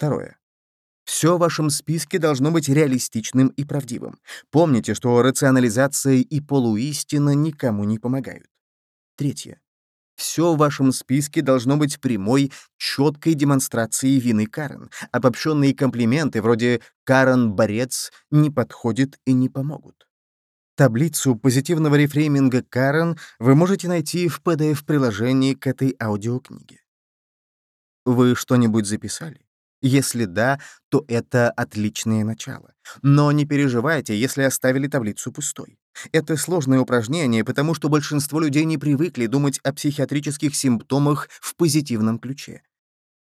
Второе. Все в вашем списке должно быть реалистичным и правдивым. Помните, что рационализация и полуистина никому не помогают. Третье. Все в вашем списке должно быть прямой, четкой демонстрацией вины Карен. Обобщенные комплименты вроде «Карен — борец» не подходят и не помогут. Таблицу позитивного рефрейминга Карен вы можете найти в PDF-приложении к этой аудиокниге. Вы что-нибудь записали? Если да, то это отличное начало. Но не переживайте, если оставили таблицу пустой. Это сложное упражнение, потому что большинство людей не привыкли думать о психиатрических симптомах в позитивном ключе.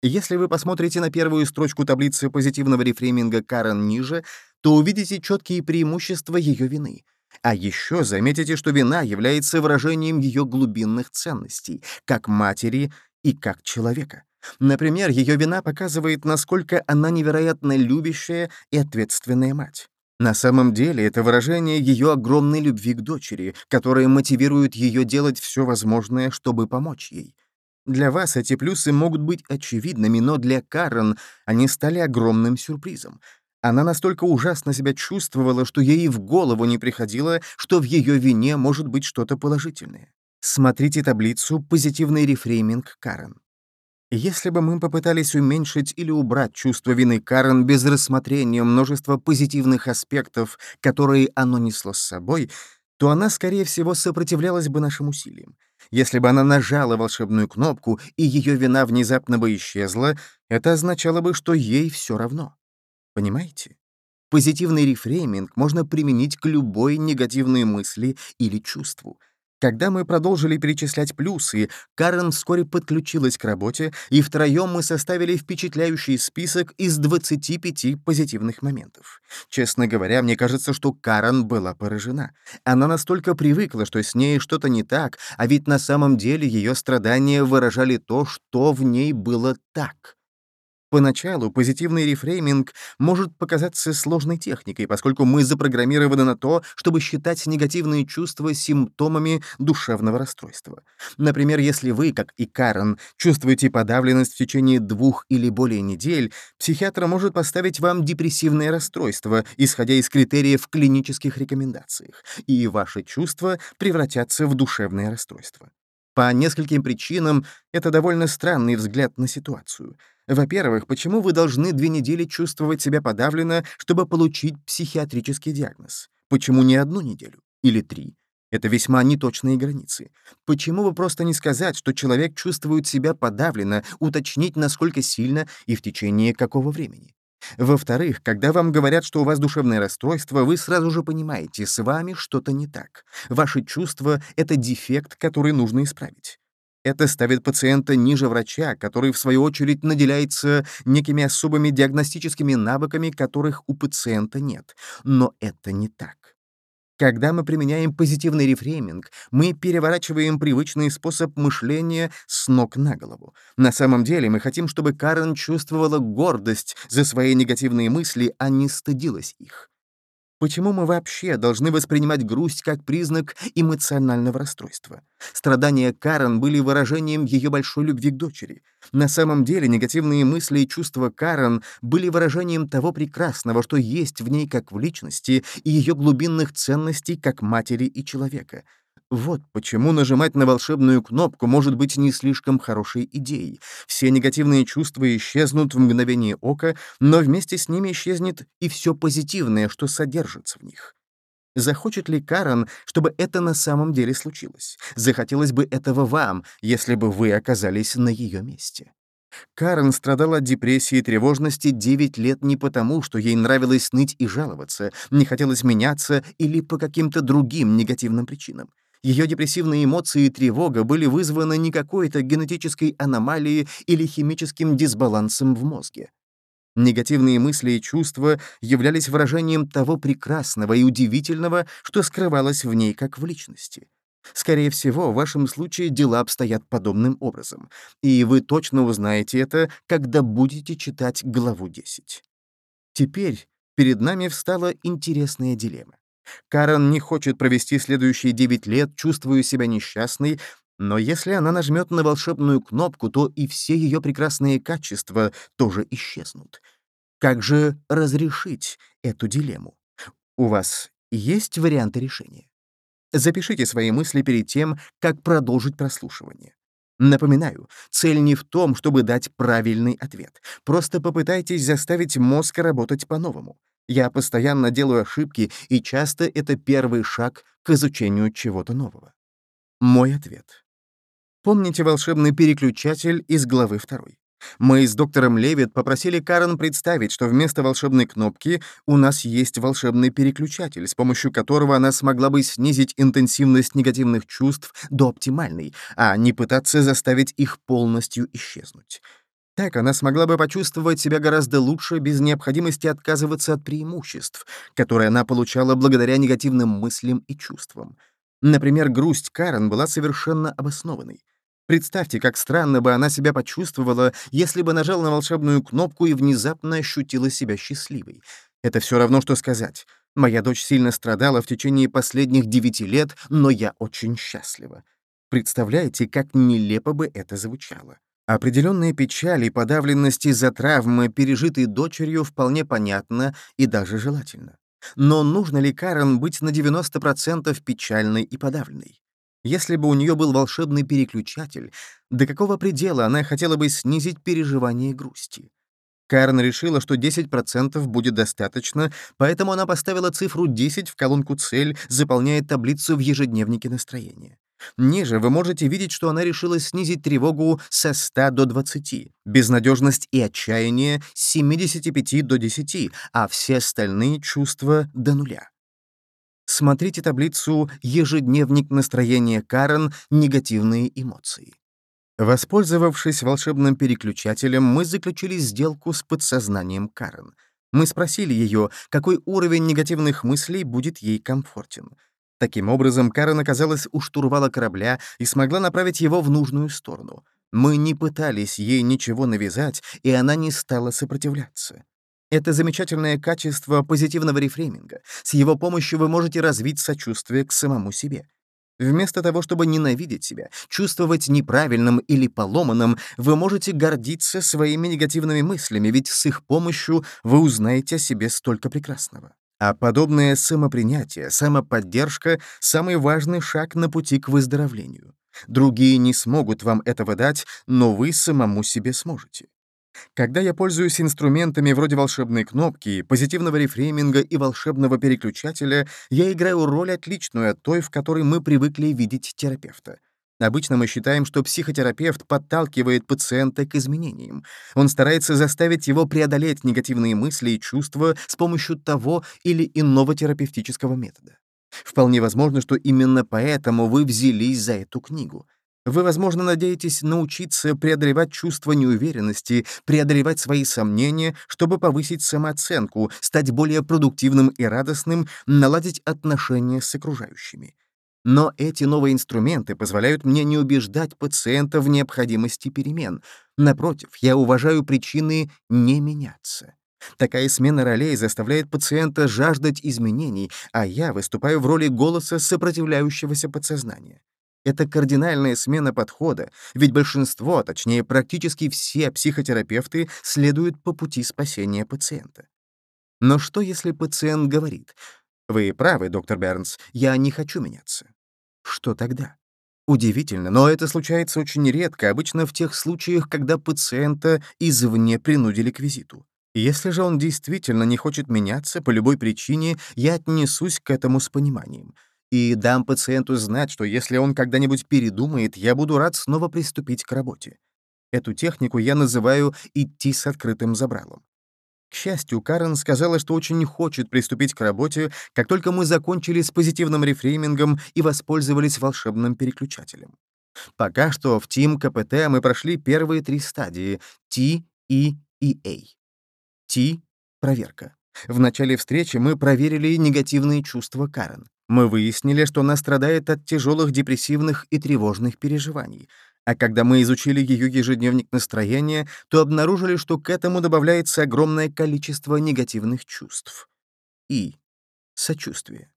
Если вы посмотрите на первую строчку таблицы позитивного рефрейминга Карен ниже, то увидите четкие преимущества ее вины. А еще заметите, что вина является выражением ее глубинных ценностей, как матери и как человека. Например, ее вина показывает, насколько она невероятно любящая и ответственная мать. На самом деле это выражение ее огромной любви к дочери, которая мотивирует ее делать все возможное, чтобы помочь ей. Для вас эти плюсы могут быть очевидными, но для Карен они стали огромным сюрпризом. Она настолько ужасно себя чувствовала, что ей в голову не приходило, что в ее вине может быть что-то положительное. Смотрите таблицу «Позитивный рефрейминг Карен». Если бы мы попытались уменьшить или убрать чувство вины Карен без рассмотрения множества позитивных аспектов, которые оно несло с собой, то она, скорее всего, сопротивлялась бы нашим усилиям. Если бы она нажала волшебную кнопку, и ее вина внезапно бы исчезла, это означало бы, что ей все равно. Понимаете? Позитивный рефрейминг можно применить к любой негативной мысли или чувству — когда мы продолжили перечислять плюсы, Карен вскоре подключилась к работе, и втроем мы составили впечатляющий список из 25 позитивных моментов. Честно говоря, мне кажется, что Карен была поражена. Она настолько привыкла, что с ней что-то не так, а ведь на самом деле ее страдания выражали то, что в ней было так. Поначалу позитивный рефрейминг может показаться сложной техникой, поскольку мы запрограммированы на то, чтобы считать негативные чувства симптомами душевного расстройства. Например, если вы, как и Карен, чувствуете подавленность в течение двух или более недель, психиатр может поставить вам депрессивное расстройство, исходя из критериев клинических рекомендациях, и ваши чувства превратятся в душевное расстройство. По нескольким причинам это довольно странный взгляд на ситуацию — во-первых, почему вы должны две недели чувствовать себя подавленно, чтобы получить психиатрический диагноз? Почему не одну неделю? Или три? Это весьма неточные границы. Почему бы просто не сказать, что человек чувствует себя подавленно, уточнить, насколько сильно и в течение какого времени? Во-вторых, когда вам говорят, что у вас душевное расстройство, вы сразу же понимаете, с вами что-то не так. Ваши чувства — это дефект, который нужно исправить. Это ставит пациента ниже врача, который, в свою очередь, наделяется некими особыми диагностическими навыками, которых у пациента нет. Но это не так. Когда мы применяем позитивный рефрейминг, мы переворачиваем привычный способ мышления с ног на голову. На самом деле мы хотим, чтобы Карен чувствовала гордость за свои негативные мысли, а не стыдилась их. Почему мы вообще должны воспринимать грусть как признак эмоционального расстройства? Страдания Карен были выражением ее большой любви к дочери. На самом деле негативные мысли и чувства Карен были выражением того прекрасного, что есть в ней как в личности, и ее глубинных ценностей как матери и человека — вот почему нажимать на волшебную кнопку может быть не слишком хорошей идеей. Все негативные чувства исчезнут в мгновение ока, но вместе с ними исчезнет и все позитивное, что содержится в них. Захочет ли Карен, чтобы это на самом деле случилось? Захотелось бы этого вам, если бы вы оказались на ее месте. Карен страдала от депрессии и тревожности 9 лет не потому, что ей нравилось ныть и жаловаться, не хотелось меняться или по каким-то другим негативным причинам. Ее депрессивные эмоции и тревога были вызваны не какой-то генетической аномалией или химическим дисбалансом в мозге. Негативные мысли и чувства являлись выражением того прекрасного и удивительного, что скрывалось в ней как в личности. Скорее всего, в вашем случае дела обстоят подобным образом, и вы точно узнаете это, когда будете читать главу 10. Теперь перед нами встала интересная дилемма. Карен не хочет провести следующие девять лет, чувствуя себя несчастной, Но если она нажмет на волшебную кнопку, то и все ее прекрасные качества тоже исчезнут. Как же разрешить эту дилемму? У вас есть варианты решения? Запишите свои мысли перед тем, как продолжить прослушивание. Напоминаю, цель не в том, чтобы дать правильный ответ. Просто попытайтесь заставить мозг работать по-новому. Я постоянно делаю ошибки, и часто это первый шаг к изучению чего-то нового. Мой ответ. Помните волшебный переключатель из главы 2? Мы с доктором Левит попросили Карен представить, что вместо волшебной кнопки у нас есть волшебный переключатель, с помощью которого она смогла бы снизить интенсивность негативных чувств до оптимальной, а не пытаться заставить их полностью исчезнуть. Так она смогла бы почувствовать себя гораздо лучше без необходимости отказываться от преимуществ, которые она получала благодаря негативным мыслям и чувствам. Например, грусть Карен была совершенно обоснованной. Представьте, как странно бы она себя почувствовала, если бы нажала на волшебную кнопку и внезапно ощутила себя счастливой. Это все равно, что сказать. Моя дочь сильно страдала в течение последних девяти лет, но я очень счастлива. Представляете, как нелепо бы это звучало. Определенная печаль и подавленность из-за травмы, пережитой дочерью, вполне понятна и даже желательно. Но нужно ли Карен быть на 90% печальной и подавленной? Если бы у нее был волшебный переключатель, до какого предела она хотела бы снизить переживание грусти? Карн решила, что 10% будет достаточно, поэтому она поставила цифру 10 в колонку «Цель», заполняя таблицу в ежедневнике настроения. Ниже вы можете видеть, что она решила снизить тревогу со 100 до 20, безнадежность и отчаяние с 75 до 10, а все остальные чувства — до нуля. Смотрите таблицу «Ежедневник настроения Карен. Негативные эмоции». Воспользовавшись волшебным переключателем, мы заключили сделку с подсознанием Карен. Мы спросили ее, какой уровень негативных мыслей будет ей комфортен. Таким образом, Карен оказалась у штурвала корабля и смогла направить его в нужную сторону. Мы не пытались ей ничего навязать, и она не стала сопротивляться. Это замечательное качество позитивного рефрейминга. С его помощью вы можете развить сочувствие к самому себе. Вместо того, чтобы ненавидеть себя, чувствовать неправильным или поломанным, вы можете гордиться своими негативными мыслями, ведь с их помощью вы узнаете о себе столько прекрасного. А подобное самопринятие, самоподдержка — самый важный шаг на пути к выздоровлению. Другие не смогут вам этого дать, но вы самому себе сможете. Когда я пользуюсь инструментами вроде волшебной кнопки, позитивного рефрейминга и волшебного переключателя, я играю роль отличную от той, в которой мы привыкли видеть терапевта. Обычно мы считаем, что психотерапевт подталкивает пациента к изменениям. Он старается заставить его преодолеть негативные мысли и чувства с помощью того или иного терапевтического метода. Вполне возможно, что именно поэтому вы взялись за эту книгу. Вы, возможно, надеетесь научиться преодолевать чувство неуверенности, преодолевать свои сомнения, чтобы повысить самооценку, стать более продуктивным и радостным, наладить отношения с окружающими. Но эти новые инструменты позволяют мне не убеждать пациента в необходимости перемен. Напротив, я уважаю причины не меняться. Такая смена ролей заставляет пациента жаждать изменений, а я выступаю в роли голоса сопротивляющегося подсознания. Это кардинальная смена подхода, ведь большинство, точнее практически все психотерапевты следуют по пути спасения пациента. Но что, если пациент говорит, «Вы правы, доктор Бернс, я не хочу меняться». Что тогда? Удивительно, но это случается очень редко, обычно в тех случаях, когда пациента извне принудили к визиту. Если же он действительно не хочет меняться по любой причине, я отнесусь к этому с пониманием — и дам пациенту знать, что если он когда-нибудь передумает, я буду рад снова приступить к работе. Эту технику я называю «идти с открытым забралом». К счастью, Карен сказала, что очень хочет приступить к работе, как только мы закончили с позитивным рефреймингом и воспользовались волшебным переключателем. Пока что в Team КПТ мы прошли первые три стадии — T, E и A. T — проверка. В начале встречи мы проверили негативные чувства Карен. Мы выяснили, что она страдает от тяжелых депрессивных и тревожных переживаний. А когда мы изучили ее ежедневник настроения, то обнаружили, что к этому добавляется огромное количество негативных чувств. И. Сочувствие.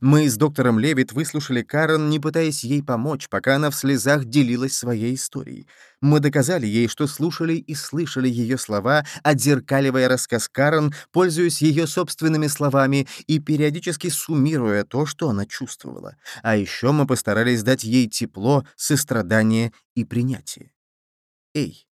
Мы с доктором Левит выслушали Карен, не пытаясь ей помочь, пока она в слезах делилась своей историей. Мы доказали ей, что слушали и слышали ее слова, отзеркаливая рассказ Карен, пользуясь ее собственными словами и периодически суммируя то, что она чувствовала. А еще мы постарались дать ей тепло, сострадание и принятие. Эй.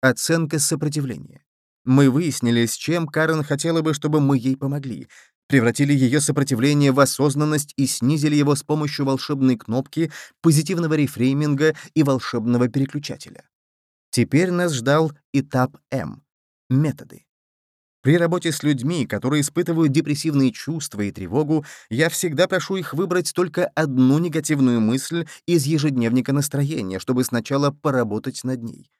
Оценка сопротивления. Мы выяснили, с чем Карен хотела бы, чтобы мы ей помогли превратили ее сопротивление в осознанность и снизили его с помощью волшебной кнопки, позитивного рефрейминга и волшебного переключателя. Теперь нас ждал этап М — методы. При работе с людьми, которые испытывают депрессивные чувства и тревогу, я всегда прошу их выбрать только одну негативную мысль из ежедневника настроения, чтобы сначала поработать над ней.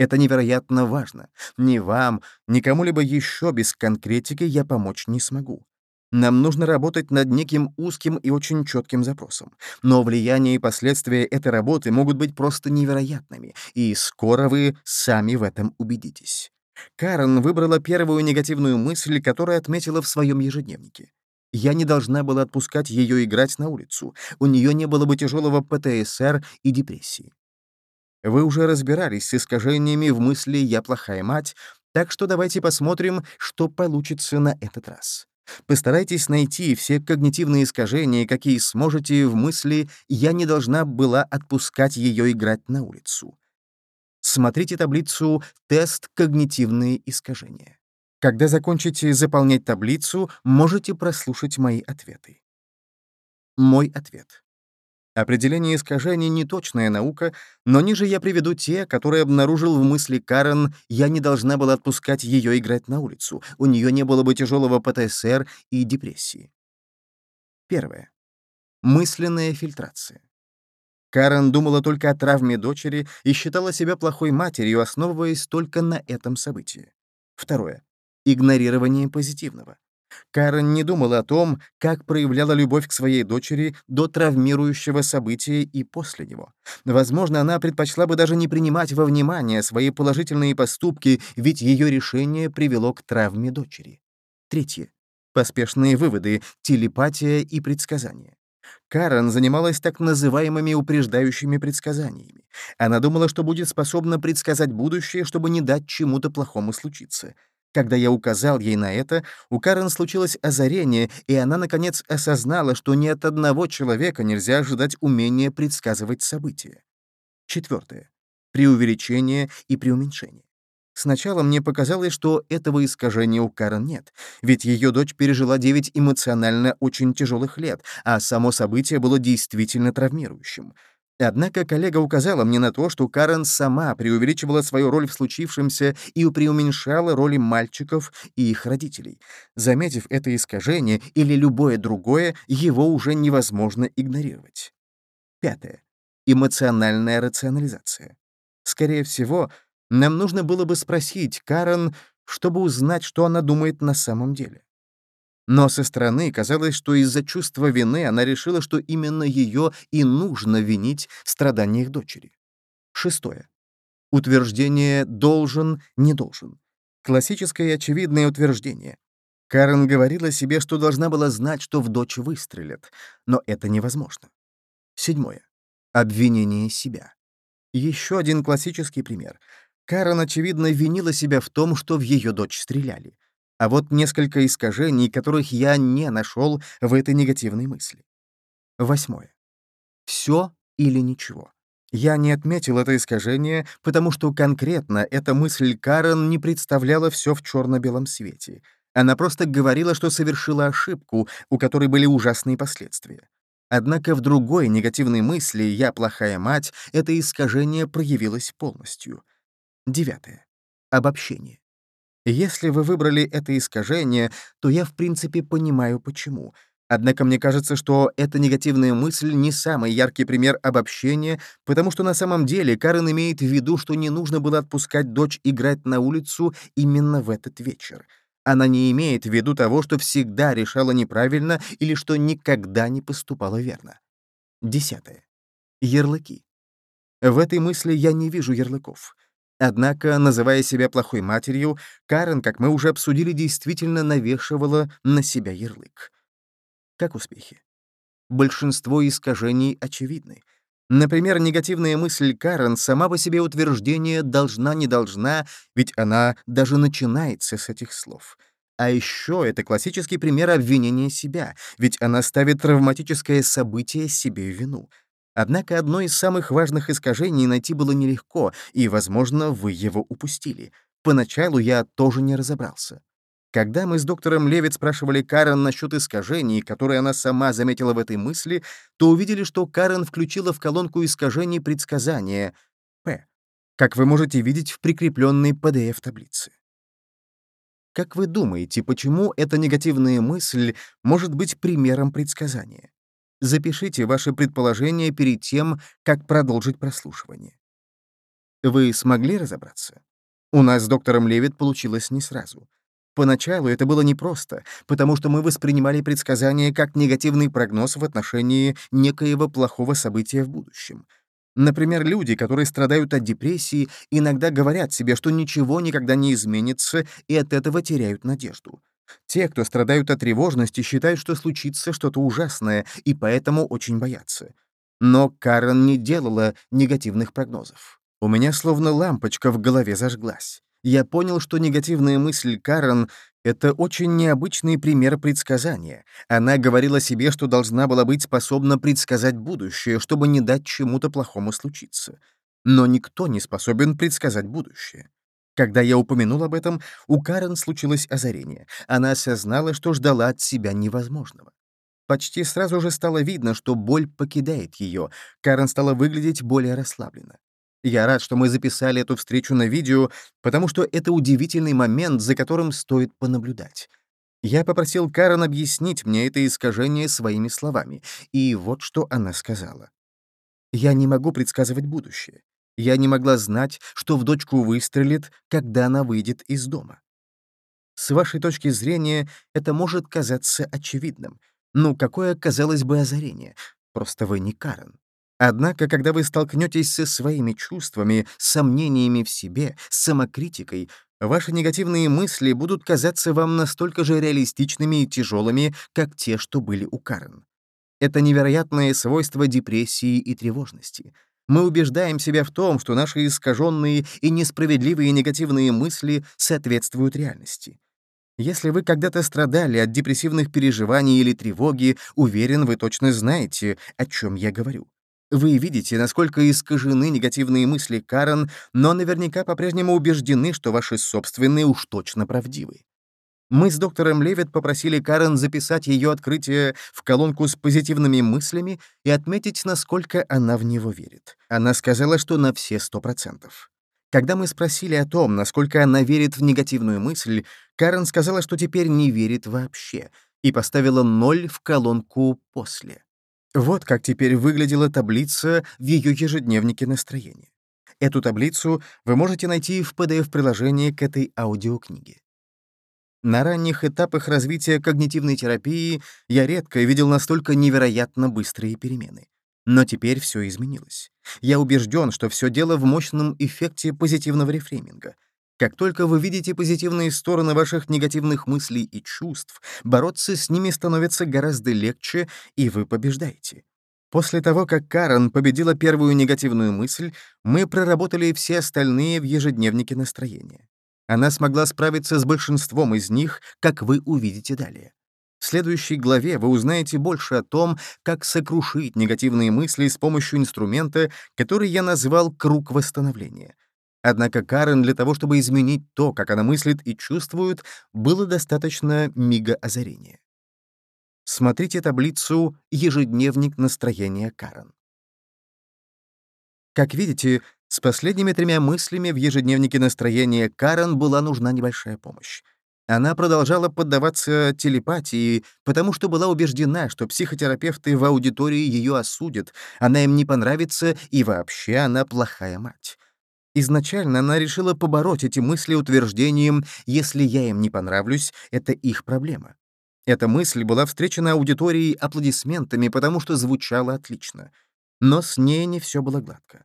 Это невероятно важно. Ни вам, ни кому-либо еще без конкретики я помочь не смогу. Нам нужно работать над неким узким и очень четким запросом. Но влияние и последствия этой работы могут быть просто невероятными, и скоро вы сами в этом убедитесь. Карен выбрала первую негативную мысль, которую отметила в своем ежедневнике. Я не должна была отпускать ее играть на улицу. У нее не было бы тяжелого ПТСР и депрессии. Вы уже разбирались с искажениями в мысли «я плохая мать», так что давайте посмотрим, что получится на этот раз. Постарайтесь найти все когнитивные искажения, какие сможете в мысли «я не должна была отпускать ее играть на улицу». Смотрите таблицу «Тест когнитивные искажения». Когда закончите заполнять таблицу, можете прослушать мои ответы. Мой ответ. Определение искажений — неточная наука, но ниже я приведу те, которые обнаружил в мысли Карен «я не должна была отпускать ее играть на улицу, у нее не было бы тяжелого ПТСР и депрессии». Первое. Мысленная фильтрация. Карен думала только о травме дочери и считала себя плохой матерью, основываясь только на этом событии. Второе. Игнорирование позитивного. Карен не думала о том, как проявляла любовь к своей дочери до травмирующего события и после него. Возможно, она предпочла бы даже не принимать во внимание свои положительные поступки, ведь ее решение привело к травме дочери. Третье. Поспешные выводы, телепатия и предсказания. Карен занималась так называемыми упреждающими предсказаниями. Она думала, что будет способна предсказать будущее, чтобы не дать чему-то плохому случиться. Когда я указал ей на это, у Карен случилось озарение, и она, наконец, осознала, что ни от одного человека нельзя ожидать умения предсказывать события. Четвертое. Преувеличение и преуменьшение. Сначала мне показалось, что этого искажения у Карен нет, ведь ее дочь пережила 9 эмоционально очень тяжелых лет, а само событие было действительно травмирующим. Однако коллега указала мне на то, что Карен сама преувеличивала свою роль в случившемся и преуменьшала роли мальчиков и их родителей. Заметив это искажение или любое другое, его уже невозможно игнорировать. Пятое. Эмоциональная рационализация. Скорее всего, нам нужно было бы спросить Карен, чтобы узнать, что она думает на самом деле. Но со стороны казалось, что из-за чувства вины она решила, что именно ее и нужно винить в страданиях дочери. Шестое. Утверждение «должен», «не должен». Классическое очевидное утверждение. Карен говорила себе, что должна была знать, что в дочь выстрелят, но это невозможно. Седьмое. Обвинение себя. Еще один классический пример. Карен, очевидно, винила себя в том, что в ее дочь стреляли а вот несколько искажений, которых я не нашел в этой негативной мысли. Восьмое. Все или ничего. Я не отметил это искажение, потому что конкретно эта мысль Карен не представляла все в черно-белом свете. Она просто говорила, что совершила ошибку, у которой были ужасные последствия. Однако в другой негативной мысли «я плохая мать» это искажение проявилось полностью. Девятое. Обобщение. Если вы выбрали это искажение, то я в принципе понимаю почему. Однако мне кажется, что эта негативная мысль не самый яркий пример обобщения, потому что на самом деле Карен имеет в виду, что не нужно было отпускать дочь играть на улицу именно в этот вечер. Она не имеет в виду того, что всегда решала неправильно или что никогда не поступала верно. Десятое. Ярлыки. В этой мысли я не вижу ярлыков. Однако, называя себя плохой матерью, Карен, как мы уже обсудили, действительно навешивала на себя ярлык. Как успехи? Большинство искажений очевидны. Например, негативная мысль Карен сама по себе утверждение «должна-не должна», ведь она даже начинается с этих слов. А еще это классический пример обвинения себя, ведь она ставит травматическое событие себе в вину. Однако одно из самых важных искажений найти было нелегко, и, возможно, вы его упустили. Поначалу я тоже не разобрался. Когда мы с доктором Левит спрашивали Карен насчет искажений, которые она сама заметила в этой мысли, то увидели, что Карен включила в колонку искажений предсказания «П», как вы можете видеть в прикрепленной PDF-таблице. Как вы думаете, почему эта негативная мысль может быть примером предсказания? Запишите ваши предположения перед тем, как продолжить прослушивание. Вы смогли разобраться? У нас с доктором Левит получилось не сразу. Поначалу это было непросто, потому что мы воспринимали предсказания как негативный прогноз в отношении некоего плохого события в будущем. Например, люди, которые страдают от депрессии, иногда говорят себе, что ничего никогда не изменится, и от этого теряют надежду. Те, кто страдают от тревожности, считают, что случится что-то ужасное, и поэтому очень боятся. Но Карен не делала негативных прогнозов. У меня словно лампочка в голове зажглась я понял, что негативная мысль Карен — это очень необычный пример предсказания. Она говорила себе, что должна была быть способна предсказать будущее, чтобы не дать чему-то плохому случиться. Но никто не способен предсказать будущее. Когда я упомянул об этом, у Карен случилось озарение. Она осознала, что ждала от себя невозможного. Почти сразу же стало видно, что боль покидает ее. Карен стала выглядеть более расслабленно. Я рад, что мы записали эту встречу на видео, потому что это удивительный момент, за которым стоит понаблюдать. Я попросил Карен объяснить мне это искажение своими словами, и вот что она сказала. «Я не могу предсказывать будущее. Я не могла знать, что в дочку выстрелит, когда она выйдет из дома. С вашей точки зрения это может казаться очевидным. Ну, какое, казалось бы, озарение? Просто вы не Карен. Однако, когда вы столкнетесь со своими чувствами, сомнениями в себе, с самокритикой, ваши негативные мысли будут казаться вам настолько же реалистичными и тяжелыми, как те, что были у Карен. Это невероятное свойство депрессии и тревожности. Мы убеждаем себя в том, что наши искаженные и несправедливые негативные мысли соответствуют реальности. Если вы когда-то страдали от депрессивных переживаний или тревоги, уверен, вы точно знаете, о чем я говорю. Вы видите, насколько искажены негативные мысли Карен, но наверняка по-прежнему убеждены, что ваши собственные уж точно правдивы. Мы с доктором Левит попросили Карен записать ее открытие в колонку с позитивными мыслями и отметить, насколько она в него верит. Она сказала, что на все сто процентов. Когда мы спросили о том, насколько она верит в негативную мысль, Карен сказала, что теперь не верит вообще, и поставила ноль в колонку «после». Вот как теперь выглядела таблица в ее ежедневнике настроения. Эту таблицу вы можете найти в PDF-приложении к этой аудиокниге. На ранних этапах развития когнитивной терапии я редко видел настолько невероятно быстрые перемены. Но теперь все изменилось. Я убежден, что все дело в мощном эффекте позитивного рефрейминга — как только вы видите позитивные стороны ваших негативных мыслей и чувств, бороться с ними становится гораздо легче, и вы побеждаете. После того, как Карен победила первую негативную мысль, мы проработали все остальные в ежедневнике настроения. Она смогла справиться с большинством из них, как вы увидите далее. В следующей главе вы узнаете больше о том, как сокрушить негативные мысли с помощью инструмента, который я назвал «круг восстановления». Однако Карен для того, чтобы изменить то, как она мыслит и чувствует, было достаточно мига озарения. Смотрите таблицу «Ежедневник настроения Карен». Как видите, с последними тремя мыслями в ежедневнике настроения Карен была нужна небольшая помощь. Она продолжала поддаваться телепатии, потому что была убеждена, что психотерапевты в аудитории ее осудят, она им не понравится и вообще она плохая мать. Изначально она решила побороть эти мысли утверждением «если я им не понравлюсь, это их проблема». Эта мысль была встречена аудиторией аплодисментами, потому что звучала отлично. Но с ней не все было гладко.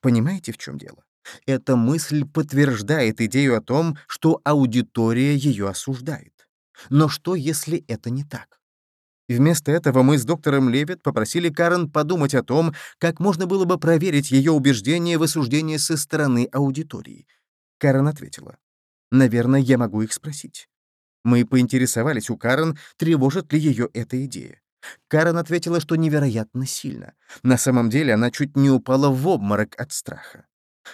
Понимаете, в чем дело? Эта мысль подтверждает идею о том, что аудитория ее осуждает. Но что, если это не так? Вместо этого мы с доктором Левит попросили Карен подумать о том, как можно было бы проверить ее убеждения в осуждении со стороны аудитории. Карен ответила. «Наверное, я могу их спросить». Мы поинтересовались у Карен, тревожит ли ее эта идея. Карен ответила, что невероятно сильно. На самом деле она чуть не упала в обморок от страха.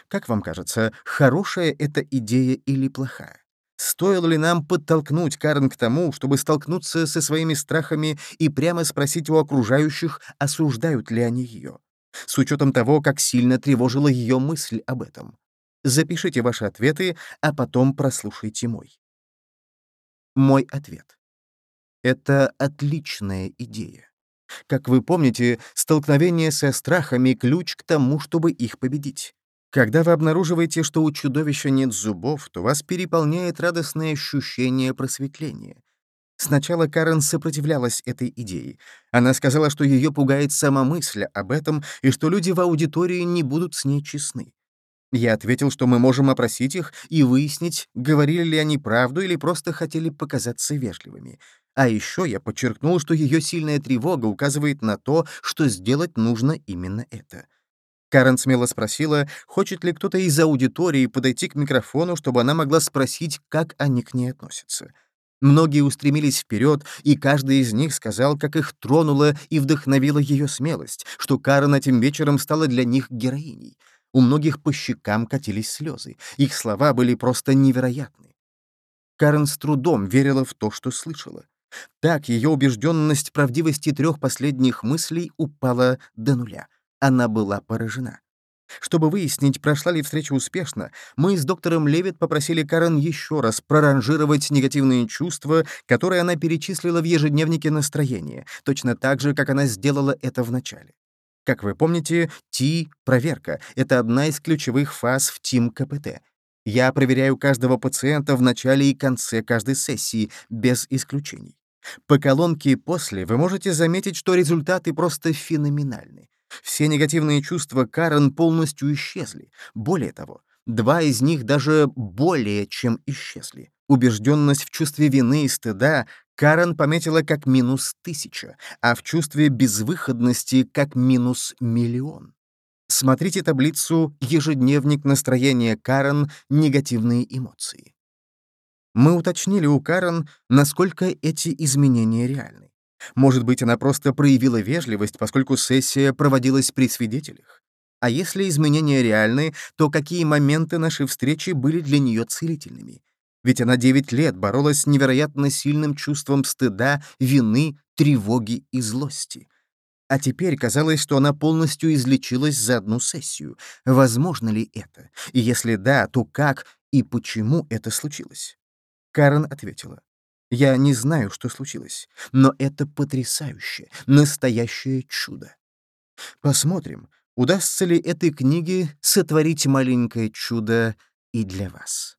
Как вам кажется, хорошая это идея или плохая? Стоило ли нам подтолкнуть Карен к тому, чтобы столкнуться со своими страхами и прямо спросить у окружающих, осуждают ли они ее? С учетом того, как сильно тревожила ее мысль об этом. Запишите ваши ответы, а потом прослушайте мой. Мой ответ. Это отличная идея. Как вы помните, столкновение со страхами — ключ к тому, чтобы их победить. Когда вы обнаруживаете, что у чудовища нет зубов, то вас переполняет радостное ощущение просветления. Сначала Карен сопротивлялась этой идее. Она сказала, что ее пугает сама мысль об этом и что люди в аудитории не будут с ней честны. Я ответил, что мы можем опросить их и выяснить, говорили ли они правду или просто хотели показаться вежливыми. А еще я подчеркнул, что ее сильная тревога указывает на то, что сделать нужно именно это. Карен смело спросила, хочет ли кто-то из аудитории подойти к микрофону, чтобы она могла спросить, как они к ней относятся. Многие устремились вперед, и каждый из них сказал, как их тронула и вдохновила ее смелость, что Карен этим вечером стала для них героиней. У многих по щекам катились слезы. Их слова были просто невероятны. Карен с трудом верила в то, что слышала. Так ее убежденность правдивости трех последних мыслей упала до нуля она была поражена. Чтобы выяснить, прошла ли встреча успешно, мы с доктором Левит попросили Карен еще раз проранжировать негативные чувства, которые она перечислила в ежедневнике настроения, точно так же, как она сделала это в начале. Как вы помните, Ти — проверка — это одна из ключевых фаз в ТИМ КПТ. Я проверяю каждого пациента в начале и конце каждой сессии, без исключений. По колонке «После» вы можете заметить, что результаты просто феноменальны. Все негативные чувства Карен полностью исчезли. Более того, два из них даже более чем исчезли. Убежденность в чувстве вины и стыда Карен пометила как минус тысяча, а в чувстве безвыходности как минус миллион. Смотрите таблицу «Ежедневник настроения Карен. Негативные эмоции». Мы уточнили у Карен, насколько эти изменения реальны. Может быть, она просто проявила вежливость, поскольку сессия проводилась при свидетелях? А если изменения реальны, то какие моменты нашей встречи были для нее целительными? Ведь она 9 лет боролась с невероятно сильным чувством стыда, вины, тревоги и злости. А теперь казалось, что она полностью излечилась за одну сессию. Возможно ли это? И если да, то как и почему это случилось? Карен ответила. Я не знаю, что случилось, но это потрясающе, настоящее чудо. Посмотрим, удастся ли этой книге сотворить маленькое чудо и для вас.